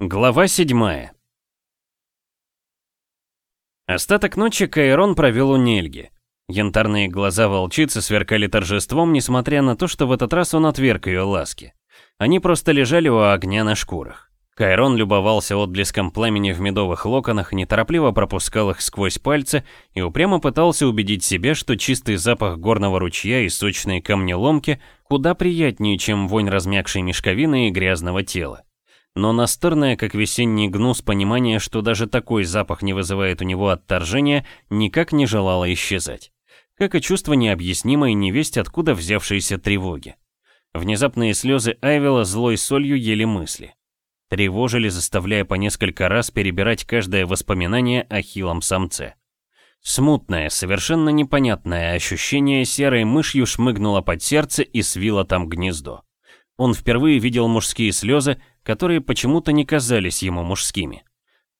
Глава 7 Остаток ночи Кайрон провел у Нельги. Янтарные глаза волчицы сверкали торжеством, несмотря на то, что в этот раз он отверг ее ласки. Они просто лежали у огня на шкурах. Кайрон любовался отблеском пламени в медовых локонах, неторопливо пропускал их сквозь пальцы и упрямо пытался убедить себя, что чистый запах горного ручья и сочные камнеломки куда приятнее, чем вонь размягшей мешковины и грязного тела но настырное, как весенний гнус, понимание, что даже такой запах не вызывает у него отторжения, никак не желало исчезать. Как и чувство необъяснимой невесть, откуда взявшейся тревоги. Внезапные слезы Айвела злой солью ели мысли. Тревожили, заставляя по несколько раз перебирать каждое воспоминание о хилом самце. Смутное, совершенно непонятное ощущение серой мышью шмыгнуло под сердце и свило там гнездо. Он впервые видел мужские слезы, которые почему-то не казались ему мужскими.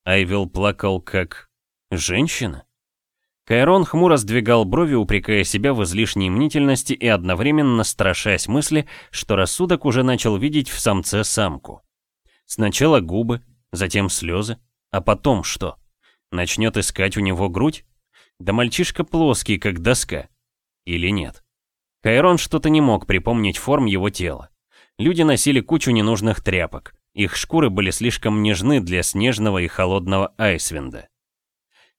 Айвил плакал как... женщина? Кайрон хмуро сдвигал брови, упрекая себя в излишней мнительности и одновременно страшась мысли, что рассудок уже начал видеть в самце самку. Сначала губы, затем слезы, а потом что? Начнет искать у него грудь? Да мальчишка плоский, как доска. Или нет? Кайрон что-то не мог припомнить форм его тела. Люди носили кучу ненужных тряпок. Их шкуры были слишком нежны для снежного и холодного айсвинда.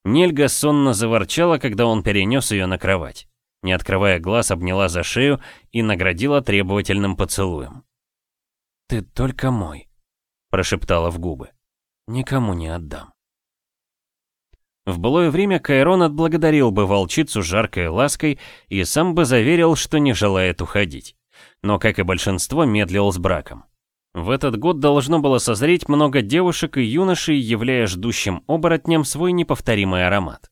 Нельга сонно заворчала, когда он перенес ее на кровать. Не открывая глаз, обняла за шею и наградила требовательным поцелуем. «Ты только мой», — прошептала в губы. «Никому не отдам». В былое время Кайрон отблагодарил бы волчицу жаркой лаской и сам бы заверил, что не желает уходить но, как и большинство, медлил с браком. В этот год должно было созреть много девушек и юношей, являя ждущим оборотням свой неповторимый аромат.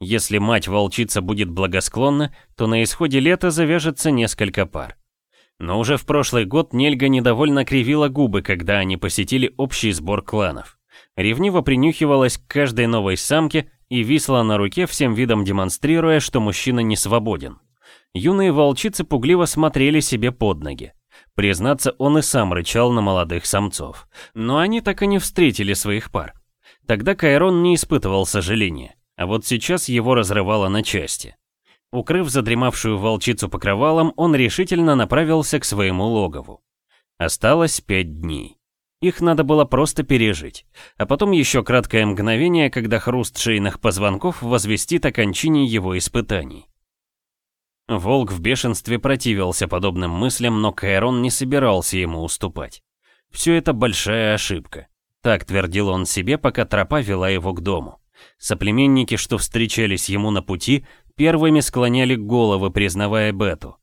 Если мать-волчица будет благосклонна, то на исходе лета завяжется несколько пар. Но уже в прошлый год Нельга недовольно кривила губы, когда они посетили общий сбор кланов. Ревниво принюхивалась к каждой новой самке и висла на руке, всем видом демонстрируя, что мужчина не свободен. Юные волчицы пугливо смотрели себе под ноги. Признаться, он и сам рычал на молодых самцов. Но они так и не встретили своих пар. Тогда Кайрон не испытывал сожаления, а вот сейчас его разрывало на части. Укрыв задремавшую волчицу покрывалом, он решительно направился к своему логову. Осталось пять дней. Их надо было просто пережить. А потом еще краткое мгновение, когда хруст шейных позвонков возвестит о кончине его испытаний. Волк в бешенстве противился подобным мыслям, но Кайрон не собирался ему уступать. Все это большая ошибка. Так твердил он себе, пока тропа вела его к дому. Соплеменники, что встречались ему на пути, первыми склоняли головы, признавая Бету.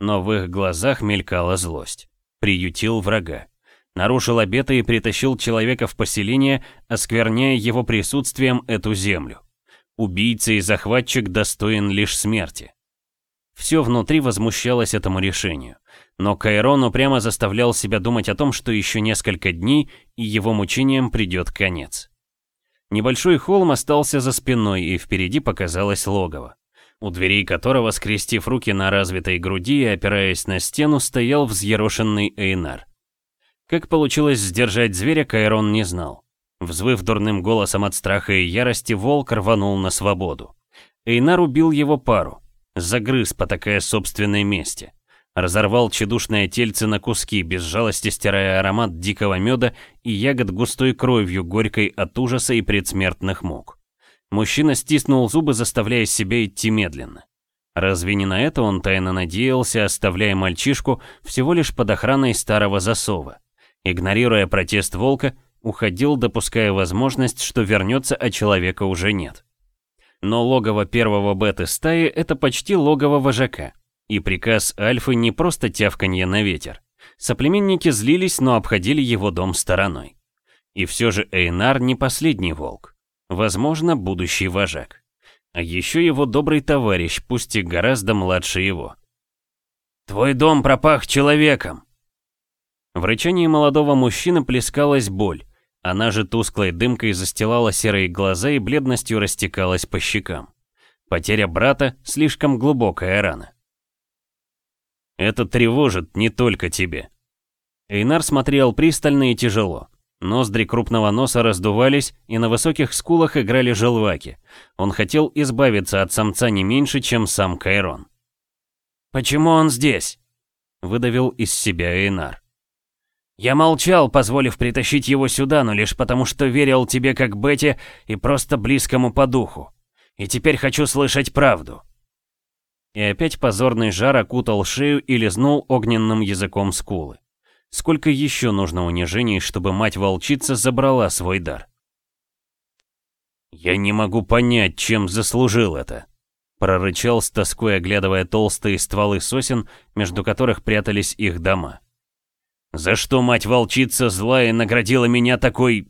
Но в их глазах мелькала злость. Приютил врага. Нарушил обеты и притащил человека в поселение, оскверняя его присутствием эту землю. Убийца и захватчик достоин лишь смерти. Все внутри возмущалось этому решению. Но Кайрон упрямо заставлял себя думать о том, что еще несколько дней, и его мучениям придет конец. Небольшой холм остался за спиной, и впереди показалось логово, у дверей которого, скрестив руки на развитой груди и опираясь на стену, стоял взъерошенный Эйнар. Как получилось сдержать зверя, Кайрон не знал. Взвыв дурным голосом от страха и ярости, волк рванул на свободу. Эйнар убил его пару, Загрыз, потакая собственной мести. Разорвал чедушное тельце на куски, без жалости стирая аромат дикого меда и ягод густой кровью, горькой от ужаса и предсмертных мук. Мужчина стиснул зубы, заставляя себя идти медленно. Разве не на это он тайно надеялся, оставляя мальчишку всего лишь под охраной старого засова? Игнорируя протест волка, уходил, допуская возможность, что вернется, а человека уже нет. Но логово первого беты стаи — это почти логово вожака. И приказ Альфы не просто тявканье на ветер. Соплеменники злились, но обходили его дом стороной. И все же Эйнар не последний волк. Возможно, будущий вожак. А еще его добрый товарищ, пусть и гораздо младше его. «Твой дом пропах человеком!» В рычании молодого мужчины плескалась боль, она же тусклой дымкой застилала серые глаза и бледностью растекалась по щекам. Потеря брата — слишком глубокая рана. Это тревожит не только тебе. Эйнар смотрел пристально и тяжело. Ноздри крупного носа раздувались, и на высоких скулах играли желваки. Он хотел избавиться от самца не меньше, чем сам Кайрон. «Почему он здесь?» — выдавил из себя Эйнар. «Я молчал, позволив притащить его сюда, но лишь потому, что верил тебе как Бете и просто близкому по духу. И теперь хочу слышать правду». И опять позорный жар окутал шею и лизнул огненным языком скулы. Сколько еще нужно унижений, чтобы мать-волчица забрала свой дар? «Я не могу понять, чем заслужил это», — прорычал с тоской, оглядывая толстые стволы сосен, между которых прятались их дома. «За что мать-волчица злая наградила меня такой...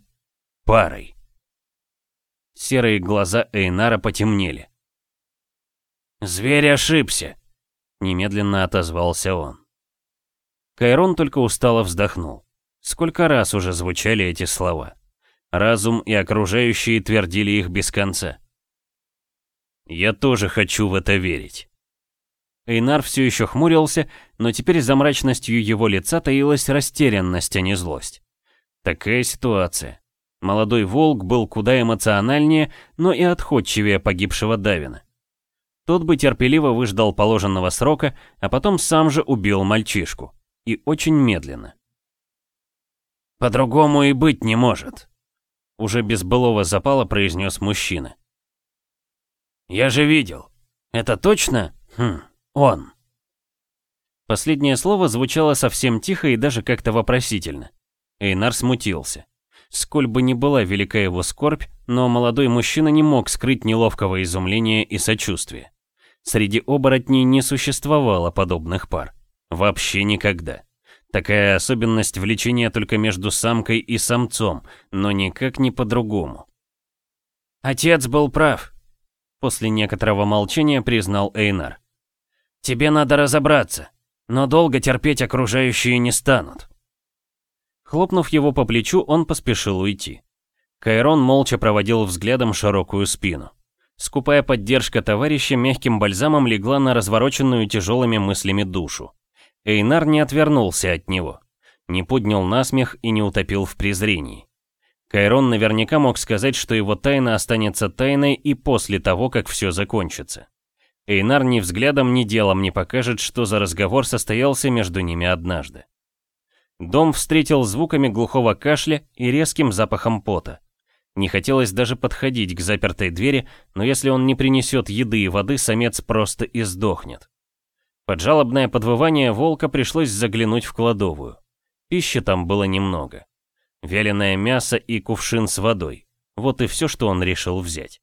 парой?» Серые глаза Эйнара потемнели. «Зверь ошибся», — немедленно отозвался он. Кайрон только устало вздохнул. Сколько раз уже звучали эти слова. Разум и окружающие твердили их без конца. «Я тоже хочу в это верить». Эйнар все еще хмурился, но теперь за мрачностью его лица таилась растерянность, а не злость. Такая ситуация. Молодой волк был куда эмоциональнее, но и отходчивее погибшего Давина. Тот бы терпеливо выждал положенного срока, а потом сам же убил мальчишку и очень медленно. «По-другому и быть не может», — уже без былого запала произнес мужчина. «Я же видел. Это точно? Хм, он». Последнее слово звучало совсем тихо и даже как-то вопросительно. Эйнар смутился. Сколь бы ни была велика его скорбь, но молодой мужчина не мог скрыть неловкого изумления и сочувствия. Среди оборотней не существовало подобных пар. Вообще никогда. Такая особенность влечения только между самкой и самцом, но никак не по-другому. «Отец был прав», — после некоторого молчания признал Эйнар. «Тебе надо разобраться, но долго терпеть окружающие не станут». Хлопнув его по плечу, он поспешил уйти. Кайрон молча проводил взглядом широкую спину. Скупая поддержка товарища мягким бальзамом легла на развороченную тяжелыми мыслями душу. Эйнар не отвернулся от него, не поднял насмех и не утопил в презрении. Кайрон наверняка мог сказать, что его тайна останется тайной и после того, как все закончится. Эйнар ни взглядом, ни делом не покажет, что за разговор состоялся между ними однажды. Дом встретил звуками глухого кашля и резким запахом пота. Не хотелось даже подходить к запертой двери, но если он не принесет еды и воды, самец просто издохнет. Под жалобное подвывание волка пришлось заглянуть в кладовую. Пищи там было немного. Вяленое мясо и кувшин с водой. Вот и все, что он решил взять.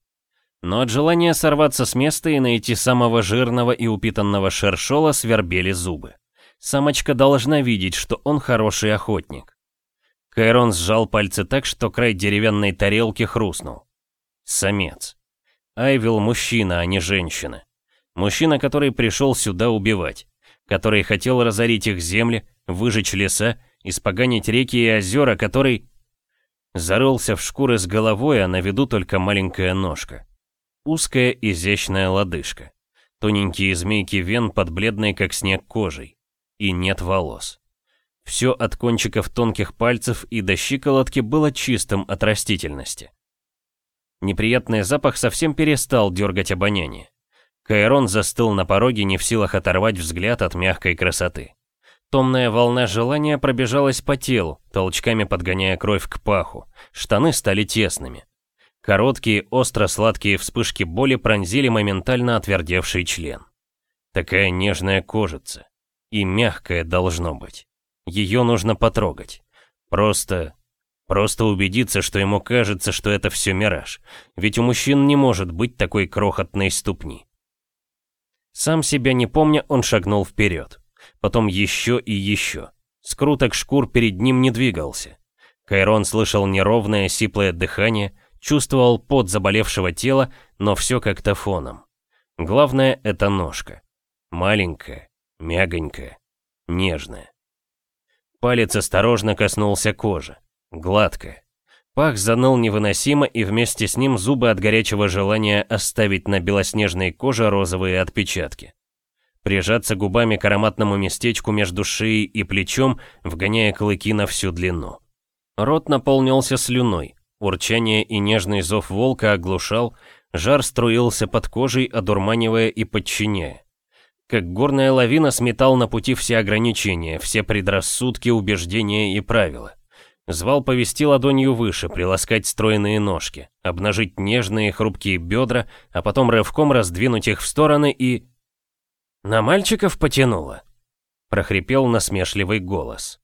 Но от желания сорваться с места и найти самого жирного и упитанного шершола свербели зубы. Самочка должна видеть, что он хороший охотник. Кайрон сжал пальцы так, что край деревянной тарелки хрустнул. Самец. Айвил мужчина, а не женщина. Мужчина, который пришел сюда убивать. Который хотел разорить их земли, выжечь леса, испоганить реки и озера, который... Зарылся в шкуры с головой, а на виду только маленькая ножка. Узкая изящная лодыжка. Тоненькие змейки вен под бледной как снег кожей. И нет волос. Все от кончиков тонких пальцев и до щиколотки было чистым от растительности. Неприятный запах совсем перестал дергать обоняние. Кайрон застыл на пороге, не в силах оторвать взгляд от мягкой красоты. Томная волна желания пробежалась по телу, толчками подгоняя кровь к паху. Штаны стали тесными. Короткие, остро-сладкие вспышки боли пронзили моментально отвердевший член. Такая нежная кожица. И мягкая должно быть. Ее нужно потрогать. Просто... Просто убедиться, что ему кажется, что это все мираж. Ведь у мужчин не может быть такой крохотной ступни. Сам себя не помня, он шагнул вперед. Потом еще и еще. Скруток шкур перед ним не двигался. Кайрон слышал неровное, сиплое дыхание, чувствовал пот заболевшего тела, но все как-то фоном. Главное — это ножка. Маленькая, мягонькая, нежная. Палец осторожно коснулся кожи. Гладкая. Пах заныл невыносимо, и вместе с ним зубы от горячего желания оставить на белоснежной коже розовые отпечатки. Прижаться губами к ароматному местечку между шеей и плечом, вгоняя клыки на всю длину. Рот наполнился слюной. Урчание и нежный зов волка оглушал, жар струился под кожей, одурманивая и подчиняя. Как горная лавина сметал на пути все ограничения, все предрассудки, убеждения и правила. Звал повести ладонью выше, приласкать стройные ножки, обнажить нежные хрупкие бедра, а потом рывком раздвинуть их в стороны и... «На мальчиков потянуло», — прохрипел насмешливый голос.